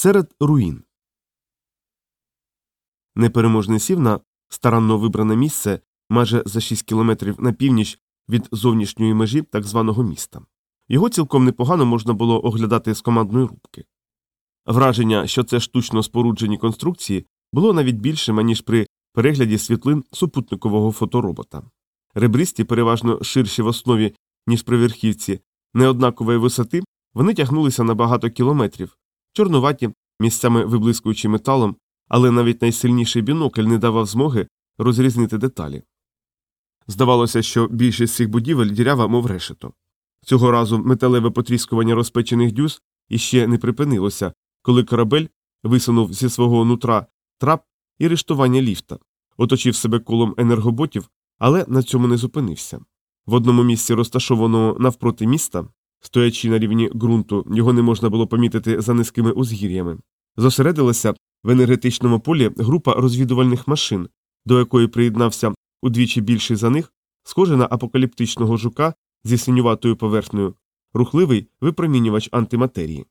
Серед руїн. Непереможний сів на старанно вибране місце майже за 6 кілометрів на північ від зовнішньої межі так званого міста. Його цілком непогано можна було оглядати з командної рубки. Враження, що це штучно споруджені конструкції, було навіть більшим, аніж при перегляді світлин супутникового фоторобота. Ребристі, переважно ширші в основі, ніж при верхівці, неоднакової висоти, вони тягнулися на багато кілометрів, чорнуваті, місцями виблискуючи металом, але навіть найсильніший бінокль не давав змоги розрізнити деталі. Здавалося, що більшість цих будівель дірява, мов решето. Цього разу металеве потріскування розпечених дюз іще не припинилося, коли корабель висунув зі свого нутра трап і рештування ліфта, оточив себе колом енергоботів, але на цьому не зупинився. В одному місці, розташованого навпроти міста, стоячи на рівні ґрунту, його не можна було помітити за низькими узгір'ями, зосередилася в енергетичному полі група розвідувальних машин, до якої приєднався удвічі більший за них, схожий на апокаліптичного жука зі синюватою поверхнею, рухливий випромінювач антиматерії.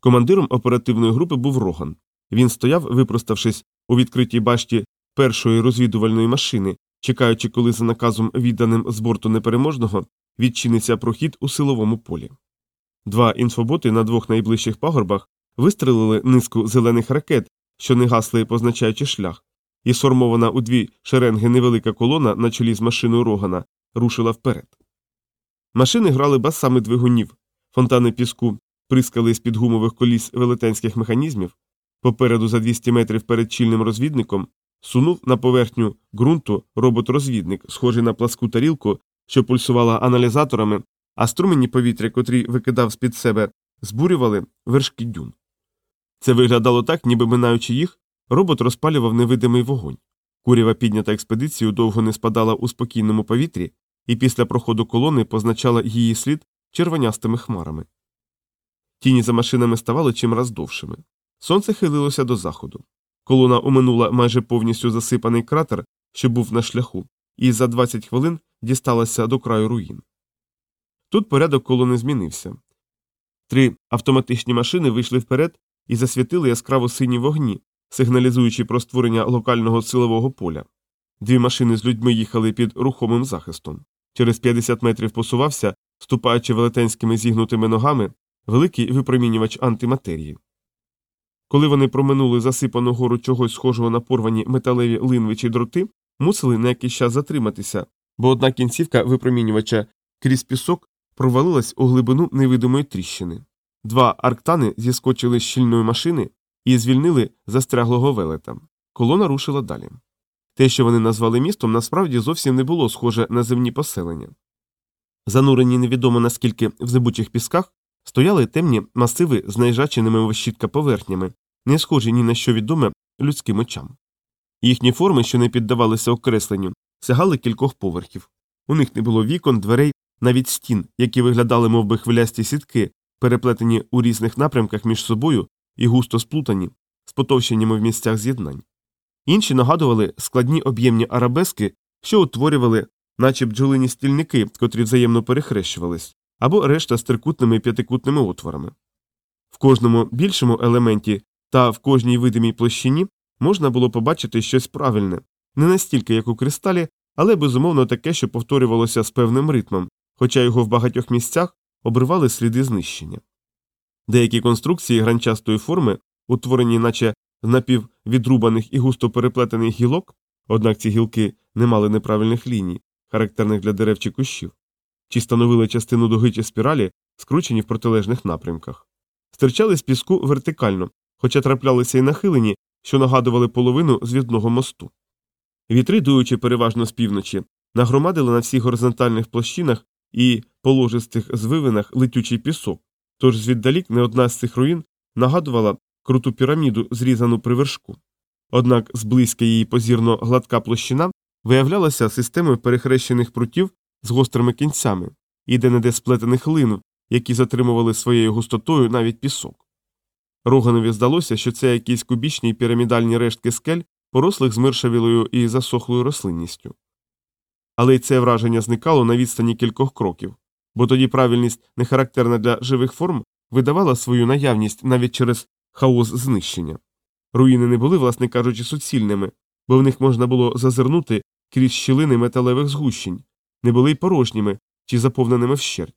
Командиром оперативної групи був Роган. Він стояв, випроставшись у відкритій башті першої розвідувальної машини, чекаючи, коли за наказом, відданим з борту непереможного, відчиниться прохід у силовому полі. Два інфоботи на двох найближчих пагорбах вистрелили низку зелених ракет, що не гасли, позначаючи шлях, і сформована у дві шеренги невелика колона на чолі з машиною рогана рушила вперед. Машини грали басами двигунів, фонтани піску прискали з під гумових коліс велетенських механізмів, попереду за 200 метрів перед чільним розвідником сунув на поверхню ґрунту робот-розвідник, схожий на пласку тарілку, що пульсувала аналізаторами, а струмені повітря, котрі викидав з під себе, збурювали вершки дюн. Це виглядало так, ніби минаючи їх, робот розпалював невидимий вогонь. Курява піднята експедицію довго не спадала у спокійному повітрі, і після проходу колони позначала її слід червонястими хмарами. Тіні за машинами ставали чимраз довшими. Сонце хилилося до заходу. Колона оминула майже повністю засипаний кратер, що був на шляху, і за 20 хвилин дісталася до краю руїн. Тут порядок колони змінився. Три автоматичні машини вийшли вперед і засвітили яскраво сині вогні, сигналізуючи про створення локального силового поля. Дві машини з людьми їхали під рухомим захистом. Через 50 метрів посувався, ступаючи велетенськими зігнутими ногами, великий випромінювач антиматерії. Коли вони проминули засипану гору чогось схожого на порвані металеві линви чи дроти, мусили на якийсь час затриматися, бо одна кінцівка випромінювача крізь пісок провалилась у глибину невидимої тріщини. Два арктани зіскочили з щільної машини і звільнили застряглого велета. Колона рушила далі. Те, що вони назвали містом, насправді зовсім не було схоже на земні поселення. Занурені невідомо наскільки в зибучих пісках, стояли темні масиви з найжаченими вощітка поверхнями, не схожі ні на що відоме людським очам. Їхні форми, що не піддавалися окресленню, сягали кількох поверхів. У них не було вікон, дверей, навіть стін, які виглядали мов би, хвилясті сітки, переплетені у різних напрямках між собою і густо сплутані, спотовщеннями в місцях з'єднань. Інші нагадували складні об'ємні арабески, що утворювали, наче бджолині стільники, котрі взаємно перехрещувались, або решта з трикутними п'ятикутними отворами. В кожному більшому елементі та в кожній видимій площині можна було побачити щось правильне, не настільки, як у кристалі, але безумовно таке, що повторювалося з певним ритмом, хоча його в багатьох місцях обривали сліди знищення. Деякі конструкції гранчастої форми, утворені, наче з напіввідрубаних і густо переплетених гілок, однак ці гілки не мали неправильних ліній, характерних для дерев чи кущів, чи становили частину дуги чи спіралі, скручені в протилежних напрямках, стирчали з піску вертикально, хоча траплялися й нахилені, що нагадували половину звідного мосту. Вітри, дуючи переважно з півночі, нагромадили на всіх горизонтальних площинах і положистих звивинах летючий пісок, тож звіддалік не одна з цих руїн нагадувала круту піраміду, зрізану при вершку. Однак зблизька її позірно гладка площина виявлялася системою перехрещених прутів з гострими кінцями і де неде сплетених лин, які затримували своєю густотою навіть пісок. Роганові здалося, що це якісь кубічні пірамідальні рештки скель, порослих змиршавілою і засохлою рослинністю. Але й це враження зникало на відстані кількох кроків, бо тоді правильність, не характерна для живих форм, видавала свою наявність навіть через хаос знищення. Руїни не були, власне кажучи, суцільними, бо в них можна було зазирнути крізь щілини металевих згущень, не були й порожніми чи заповненими вщерть.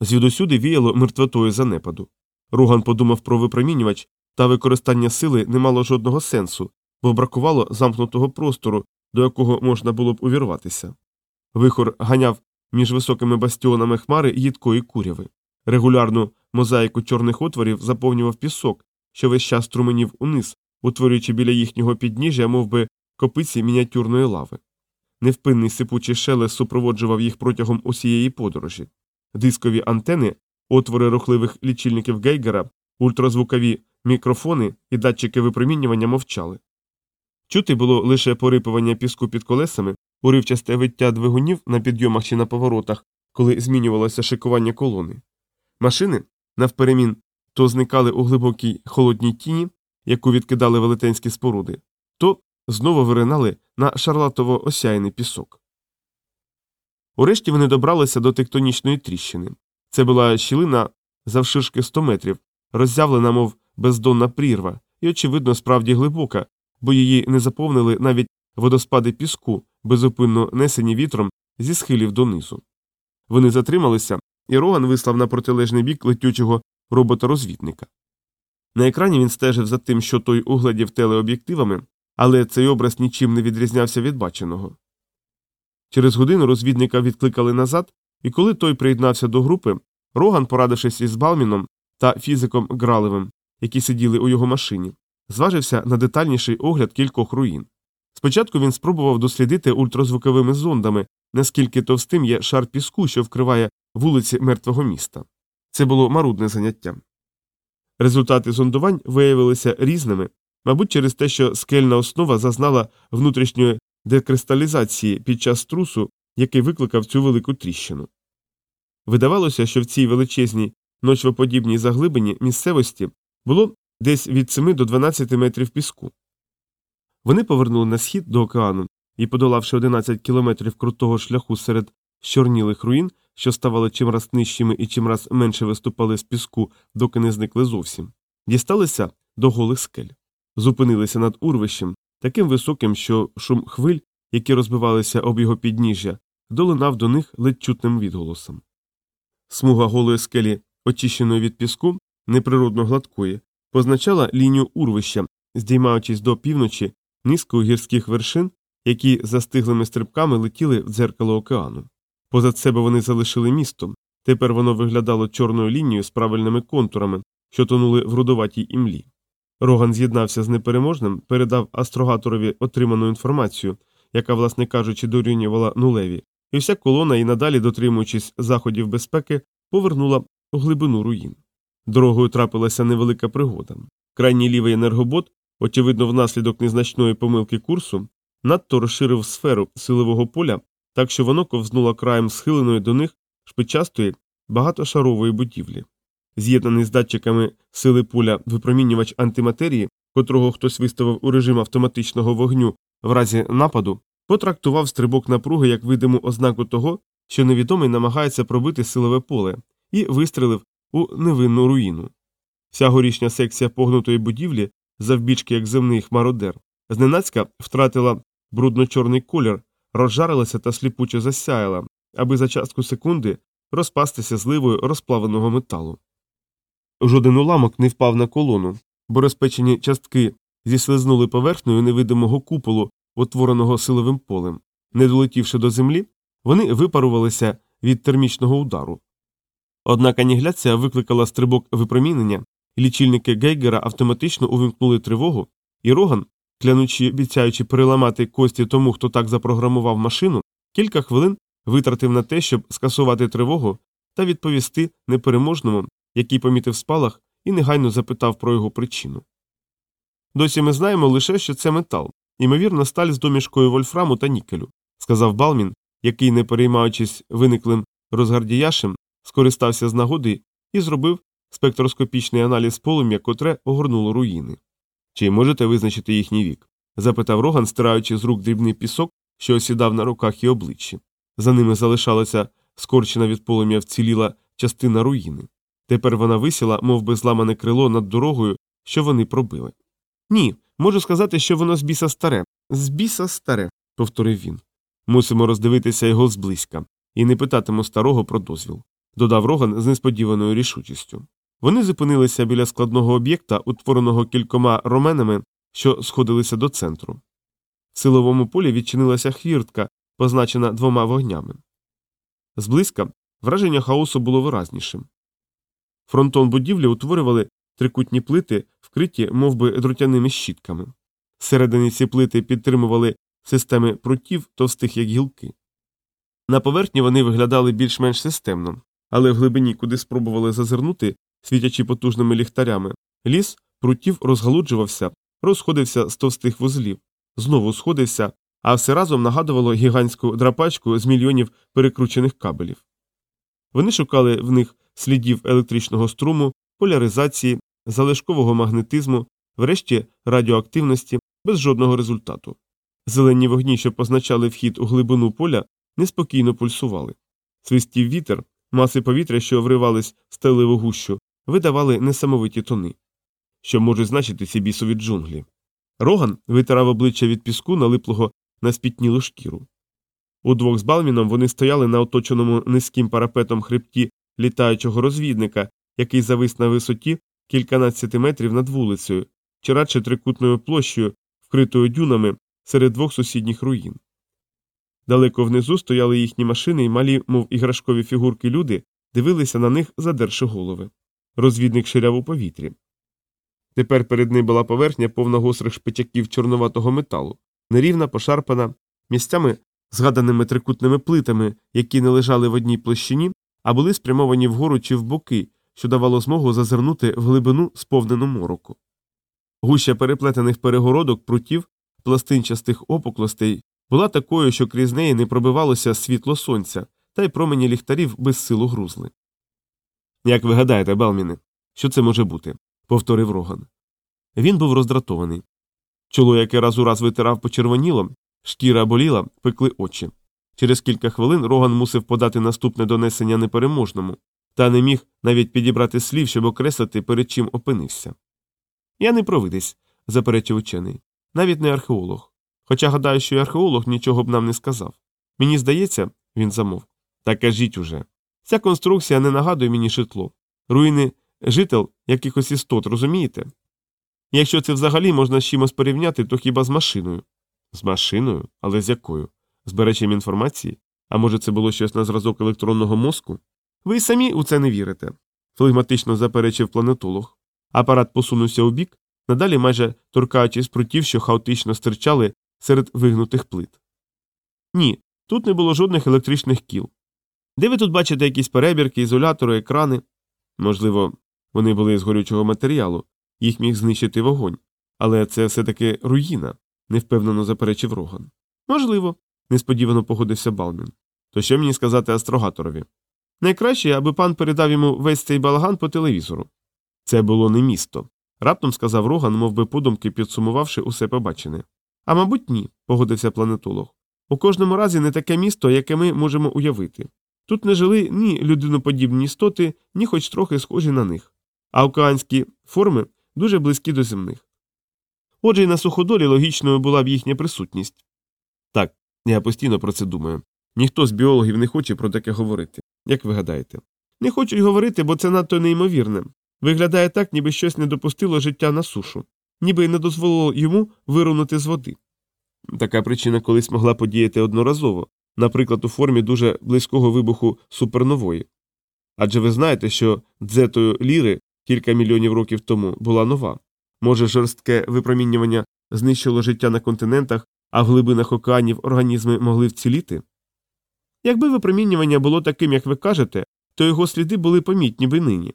Звідусюди віяло мертвотою занепаду. Руган подумав про випромінювач, та використання сили не мало жодного сенсу, бо бракувало замкнутого простору, до якого можна було б увірватися. Вихор ганяв між високими бастіонами хмари їдкої куряви. Регулярну мозаїку чорних отворів заповнював пісок, що весь час струменів униз, утворюючи біля їхнього підніжжя мов би, копиці мініатюрної лави. Невпинний сипучий шелест супроводжував їх протягом усієї подорожі. Дискові антени, отвори рухливих лічильників Гейгера, ультразвукові мікрофони і датчики випромінювання мовчали. Чути було лише порипування піску під колесами, уривчасте виття двигунів на підйомах чи на поворотах, коли змінювалося шикування колони. Машини, навперемін, то зникали у глибокій холодній тіні, яку відкидали велетенські споруди, то знову виринали на шарлатово осяяний пісок. Урешті вони добралися до тектонічної тріщини. Це була щілина завширшки 100 метрів, роззявлена, мов бездонна прірва, і, очевидно, справді глибока, бо її не заповнили навіть водоспади піску, безупинно несені вітром зі схилів донизу. Вони затрималися, і Роган вислав на протилежний бік летючого робота-розвідника. На екрані він стежив за тим, що той угледів телеоб'єктивами, але цей образ нічим не відрізнявся від баченого. Через годину розвідника відкликали назад, і коли той приєднався до групи, Роган, порадившись із Балміном та фізиком Гралевим, які сиділи у його машині, зважився на детальніший огляд кількох руїн. Спочатку він спробував дослідити ультразвуковими зондами, наскільки товстим є шар піску, що вкриває вулиці мертвого міста. Це було марудне заняття. Результати зондувань виявилися різними, мабуть, через те, що скельна основа зазнала внутрішньої декристалізації під час струсу, який викликав цю велику тріщину. Видавалося, що в цій величезній ночвоподібній заглибині місцевості було десь від 7 до 12 метрів піску. Вони повернули на схід до океану і, подолавши 11 кілометрів крутого шляху серед чорнілих руїн, що ставали чимраз нижчими і чимраз менше виступали з піску, доки не зникли зовсім, дісталися до голих скель, зупинилися над урвищем, таким високим, що шум хвиль, які розбивалися об його підніжжя, долинав до них ледь чутним відголосом. Смуга голої скелі, очищеної від піску, неприродно гладкої, позначала лінію урвища, здіймаючись до півночі низкою гірських вершин, які застиглими стрибками летіли в дзеркало океану. Позад себе вони залишили місто, тепер воно виглядало чорною лінією з правильними контурами, що тонули в рудоватій імлі. Роган з'єднався з непереможним, передав астрогаторові отриману інформацію, яка, власне кажучи, дорівнювала нулеві, і вся колона, і надалі, дотримуючись заходів безпеки, повернула у глибину руїн. Дорогою трапилася невелика пригода. Крайній лівий енергобот, очевидно, внаслідок незначної помилки курсу, надто розширив сферу силового поля, так що воно ковзнуло краєм схиленої до них шпичастої багатошарової будівлі. З'єднаний з датчиками сили поля випромінювач антиматерії, котрого хтось виставив у режим автоматичного вогню в разі нападу, потрактував стрибок напруги як видиму ознаку того, що невідомий намагається пробити силове поле, і вистрелив у невинну руїну. Вся горішня секція погнутої будівлі, завбічки як земний хмародер, зненацька втратила брудно-чорний колір, розжарилася та сліпуче засяяла, аби за частку секунди розпастися зливою розплавленого металу. Жоден уламок не впав на колону, бо розпечені частки зіслизнули поверхнею невидимого куполу, утвореного силовим полем. Не долетівши до землі, вони випарувалися від термічного удару. Однак анігіляція викликала стрибок випромінення, лічильники Гейгера автоматично увімкнули тривогу, і Роган, клянучи обіцяючи переламати кості тому, хто так запрограмував машину, кілька хвилин витратив на те, щоб скасувати тривогу та відповісти непереможному, який помітив спалах і негайно запитав про його причину. Досі ми знаємо лише, що це метал, ймовірно, сталь з домішкою вольфраму та нікелю, сказав Балмін, який, не переймаючись виниклим розгардіяшем, скористався з нагоди і зробив спектроскопічний аналіз полум'я, котре огорнуло руїни. Чи можете визначити їхній вік? запитав Роган, стираючи з рук дрібний пісок, що осідав на руках і обличчі. За ними залишалася скорчена від полум'я вціліла частина руїни. Тепер вона висіла, мов би зламане крило над дорогою, що вони пробили. Ні, можу сказати, що воно з біса старе. З біса старе, повторив він. Мусимо роздивитися його зблизька, і не питатиму старого про дозвіл, додав Роган з несподіваною рішучістю. Вони зупинилися біля складного об'єкта, утвореного кількома роменами, що сходилися до центру. В силовому полі відчинилася хвіртка, позначена двома вогнями. Зблизька враження хаосу було виразнішим. Фронтон будівлі утворювали трикутні плити, вкриті мов би, друтяними щітками. Всередині ці плити підтримували системи прутів, товстих як гілки. На поверхні вони виглядали більш-менш системно, але в глибині, куди спробували зазирнути, світячи потужними ліхтарями, ліс прутів розгалуджувався, розходився з товстих вузлів, знову сходився, а все разом нагадувало гігантську драпачку з мільйонів перекручених кабелів. Вони шукали в них слідів електричного струму, поляризації, залишкового магнетизму, врешті радіоактивності без жодного результату. Зелені вогні, що позначали вхід у глибину поля, неспокійно пульсували. Свистів вітер, маси повітря, що вривались в стеливу гущу, видавали несамовиті тони. Що можуть значити ці бісові джунглі? Роган витирав обличчя від піску, налиплого на спітнілу шкіру. Удвох з Балміном вони стояли на оточеному низьким парапетом хребті літаючого розвідника, який завис на висоті кільканадцяти метрів над вулицею, чи радше трикутною площею, вкритою дюнами серед двох сусідніх руїн. Далеко внизу стояли їхні машини і малі, мов іграшкові фігурки люди, дивилися на них, задерши голови. Розвідник ширяв у повітрі. Тепер перед ним була поверхня повна гострих шпичаків чорноватого металу, нерівна, пошарпана, місцями згаданими трикутними плитами, які не лежали в одній площині, а були спрямовані вгору чи в боки, що давало змогу зазирнути в глибину сповнену мороку. Гуща переплетених перегородок, прутів, пластинчастих опуклостей була такою, що крізь неї не пробивалося світло сонця, та й промені ліхтарів без силу грузли. Як ви гадаєте, Белміне, що це може бути? повторив Роган. Він був роздратований. Чоло, яке раз у раз витирав почервоніло, шкіра боліла, пекли очі. Через кілька хвилин Роган мусив подати наступне донесення непереможному, та не міг навіть підібрати слів, щоб окреслити, перед чим опинився. Я не провидець, заперечив учений, навіть не археолог. Хоча гадаю, що і археолог нічого б нам не сказав. Мені здається, він замовк. Та кажіть уже. Ця конструкція не нагадує мені житло. Руїни жител якихось істот, розумієте? Якщо це взагалі можна з чимось порівняти, то хіба з машиною? З машиною? Але з якою? Зберечем інформації? А може, це було щось на зразок електронного мозку? Ви й самі у це не вірите, флегматично заперечив планетолог. Апарат посунувся у бік, надалі майже торкаючись прутів, що хаотично стирчали серед вигнутих плит. Ні, тут не було жодних електричних кіл. Де ви тут бачите якісь перебірки, ізолятори, екрани? Можливо, вони були з горючого матеріалу, їх міг знищити вогонь, але це все таки руїна, невпевнено заперечив Роган. Можливо, несподівано погодився Балмін. То що мені сказати астрогаторові? Найкраще, аби пан передав йому весь цей балаган по телевізору. Це було не місто, раптом сказав Роган, мов би подумки підсумувавши усе побачене. А мабуть, ні, погодився планетолог. У кожному разі не таке місто, яке ми можемо уявити. Тут не жили ні людиноподібні істоти, ні хоч трохи схожі на них, а океанські форми дуже близькі до земних. Отже, й на суходолі логічною була б їхня присутність. Так, я постійно про це думаю. Ніхто з біологів не хоче про таке говорити. Як ви гадаєте? Не хочу й говорити, бо це надто неймовірне. Виглядає так, ніби щось не допустило життя на сушу, ніби й не дозволило йому вирунути з води. Така причина колись могла подіяти одноразово, наприклад, у формі дуже близького вибуху супернової. Адже ви знаєте, що дзетою ліри кілька мільйонів років тому була нова. Може, жорстке випромінювання знищило життя на континентах, а в глибинах океанів організми могли вціліти? Якби випромінювання було таким, як ви кажете, то його сліди були помітні би нині.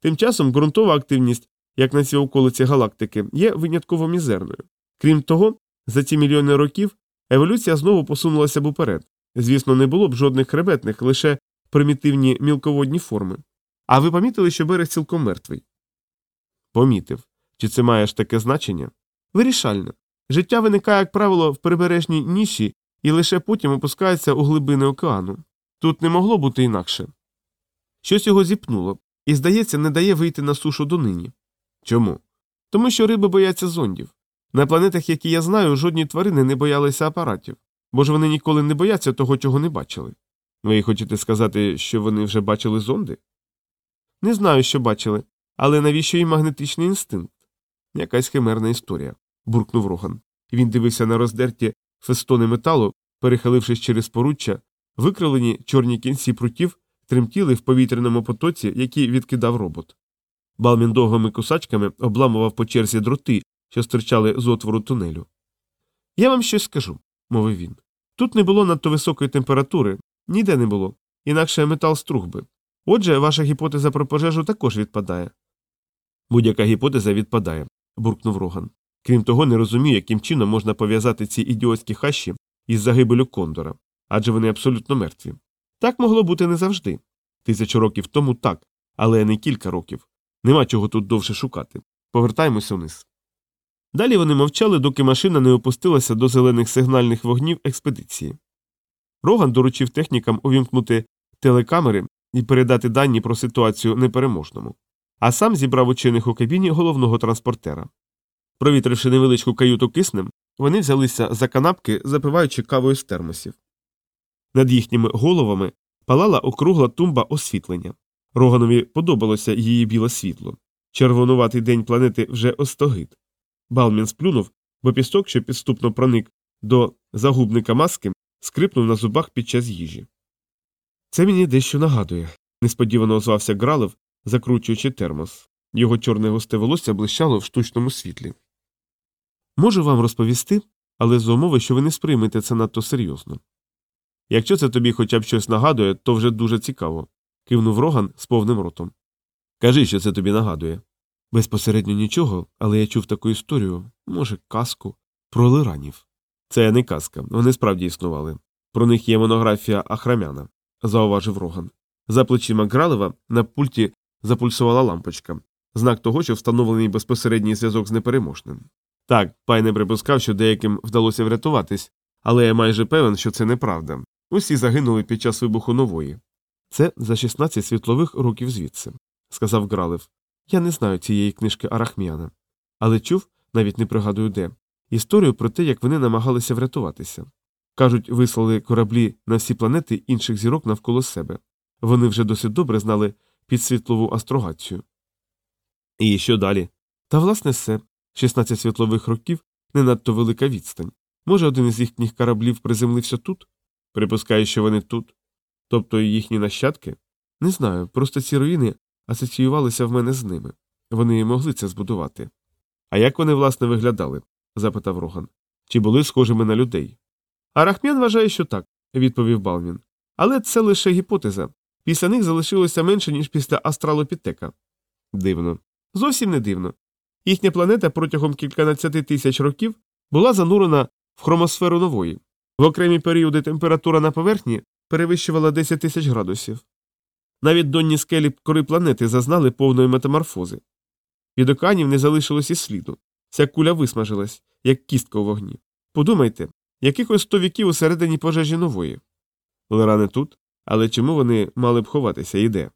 Тим часом ґрунтова активність, як на цій околиці галактики, є винятково мізерною. Крім того, за ці мільйони років еволюція знову посунулася б уперед. Звісно, не було б жодних хребетних, лише примітивні мілководні форми. А ви помітили, що берег цілком мертвий? Помітив. Чи це має ж таке значення? Вирішально. Життя виникає, як правило, в прибережній ніші і лише потім опускається у глибини океану. Тут не могло бути інакше. Щось його зіпнуло, і, здається, не дає вийти на сушу донині. Чому? Тому що риби бояться зондів. На планетах, які я знаю, жодні тварини не боялися апаратів, бо ж вони ніколи не бояться того, чого не бачили. Ви хочете сказати, що вони вже бачили зонди? Не знаю, що бачили, але навіщо їм магнетичний інстинкт? Якась химерна історія, буркнув Роган. Він дивився на роздерті фестони металу, перехилившись через поруччя, викрилені чорні кінці прутів тремтіли в повітряному потоці, який відкидав робот. Балмін довгими кусачками обламував по черзі дроти, що стирчали з отвору тунелю. Я вам щось скажу, мовив він. Тут не було надто високої температури, ніде не було, інакше метал струг би. Отже, ваша гіпотеза про пожежу також відпадає. Будь-яка гіпотеза відпадає, буркнув Роган. Крім того, не розумію, яким чином можна пов'язати ці ідіотські хащі із загибелю Кондора, адже вони абсолютно мертві. Так могло бути не завжди. Тисячу років тому так, але не кілька років. Нема чого тут довше шукати. Повертаємося вниз. Далі вони мовчали, доки машина не опустилася до зелених сигнальних вогнів експедиції. Роган доручив технікам увімкнути телекамери і передати дані про ситуацію непереможному, а сам зібрав учених у кабіні головного транспортера. Провітривши невеличку каюту киснем, вони взялися за канапки, запиваючи кавою з термосів. Над їхніми головами палала округла тумба освітлення. Роганові подобалося її біле світло. Червонуватий день планети вже остогид. Балмін сплюнув, бо пісок, що підступно проник до загубника маски, скрипнув на зубах під час їжі. Це мені дещо нагадує, несподівано озвався Гралев, закручуючи термос. Його чорне густе волосся блищало в штучному світлі. Можу вам розповісти, але за умови, що ви не сприймете це надто серйозно. Якщо це тобі хоча б щось нагадує, то вже дуже цікаво, кивнув Роган з повним ротом. Кажи, що це тобі нагадує. Безпосередньо нічого, але я чув таку історію, може, казку, про лиранів. Це не казка, вони справді існували. Про них є монографія Ахрамяна, зауважив Роган. За плечима Гралева на пульті запульсувала лампочка, знак того, що встановлений безпосередній зв'язок з непереможним. Так, пай не припускав, що деяким вдалося врятуватись, але я майже певен, що це неправда. Усі загинули під час вибуху нової. Це за 16 світлових років звідси, сказав Гралев. Я не знаю цієї книжки Арахміана, але чув, навіть не пригадую де, історію про те, як вони намагалися врятуватися. Кажуть, вислали кораблі на всі планети інших зірок навколо себе. Вони вже досить добре знали підсвітлову астрогацію. І що далі? Та власне все 16 світлових років не надто велика відстань. Може, один із їхніх кораблів приземлився тут? Припускаю, що вони тут. Тобто їхні нащадки? Не знаю, просто ці руїни асоціювалися в мене з ними. Вони могли це збудувати. А як вони, власне, виглядали? запитав Роган. Чи були схожими на людей? Арахмян вважає, що так, відповів Балмін. Але це лише гіпотеза. Після них залишилося менше, ніж після астралопітека. Дивно. Зовсім не дивно. Їхня планета протягом кільканадцяти тисяч років була занурена в хромосферу нової. В окремі періоди температура на поверхні перевищувала 10 тисяч градусів. Навіть донні скелі кори планети зазнали повної метаморфози. Від океанів не залишилось і сліду. Ця куля висмажилась, як кістка у вогні. Подумайте, якихось сто віків усередині пожежі нової. Лерани тут, але чому вони мали б ховатися і де?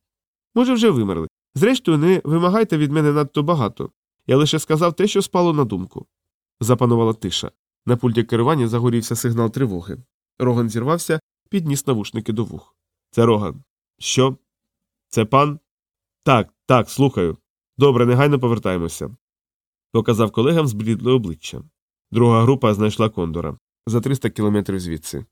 Може, вже вимерли. Зрештою, не вимагайте від мене надто багато. Я лише сказав те, що спало на думку. Запанувала тиша. На пульті керування загорівся сигнал тривоги. Роган зірвався, підніс навушники до вух. Це Роган. Що? Це пан? Так, так, слухаю. Добре, негайно повертаємося. Показав колегам зблідле обличчя. Друга група знайшла кондора за 300 кілометрів звідси.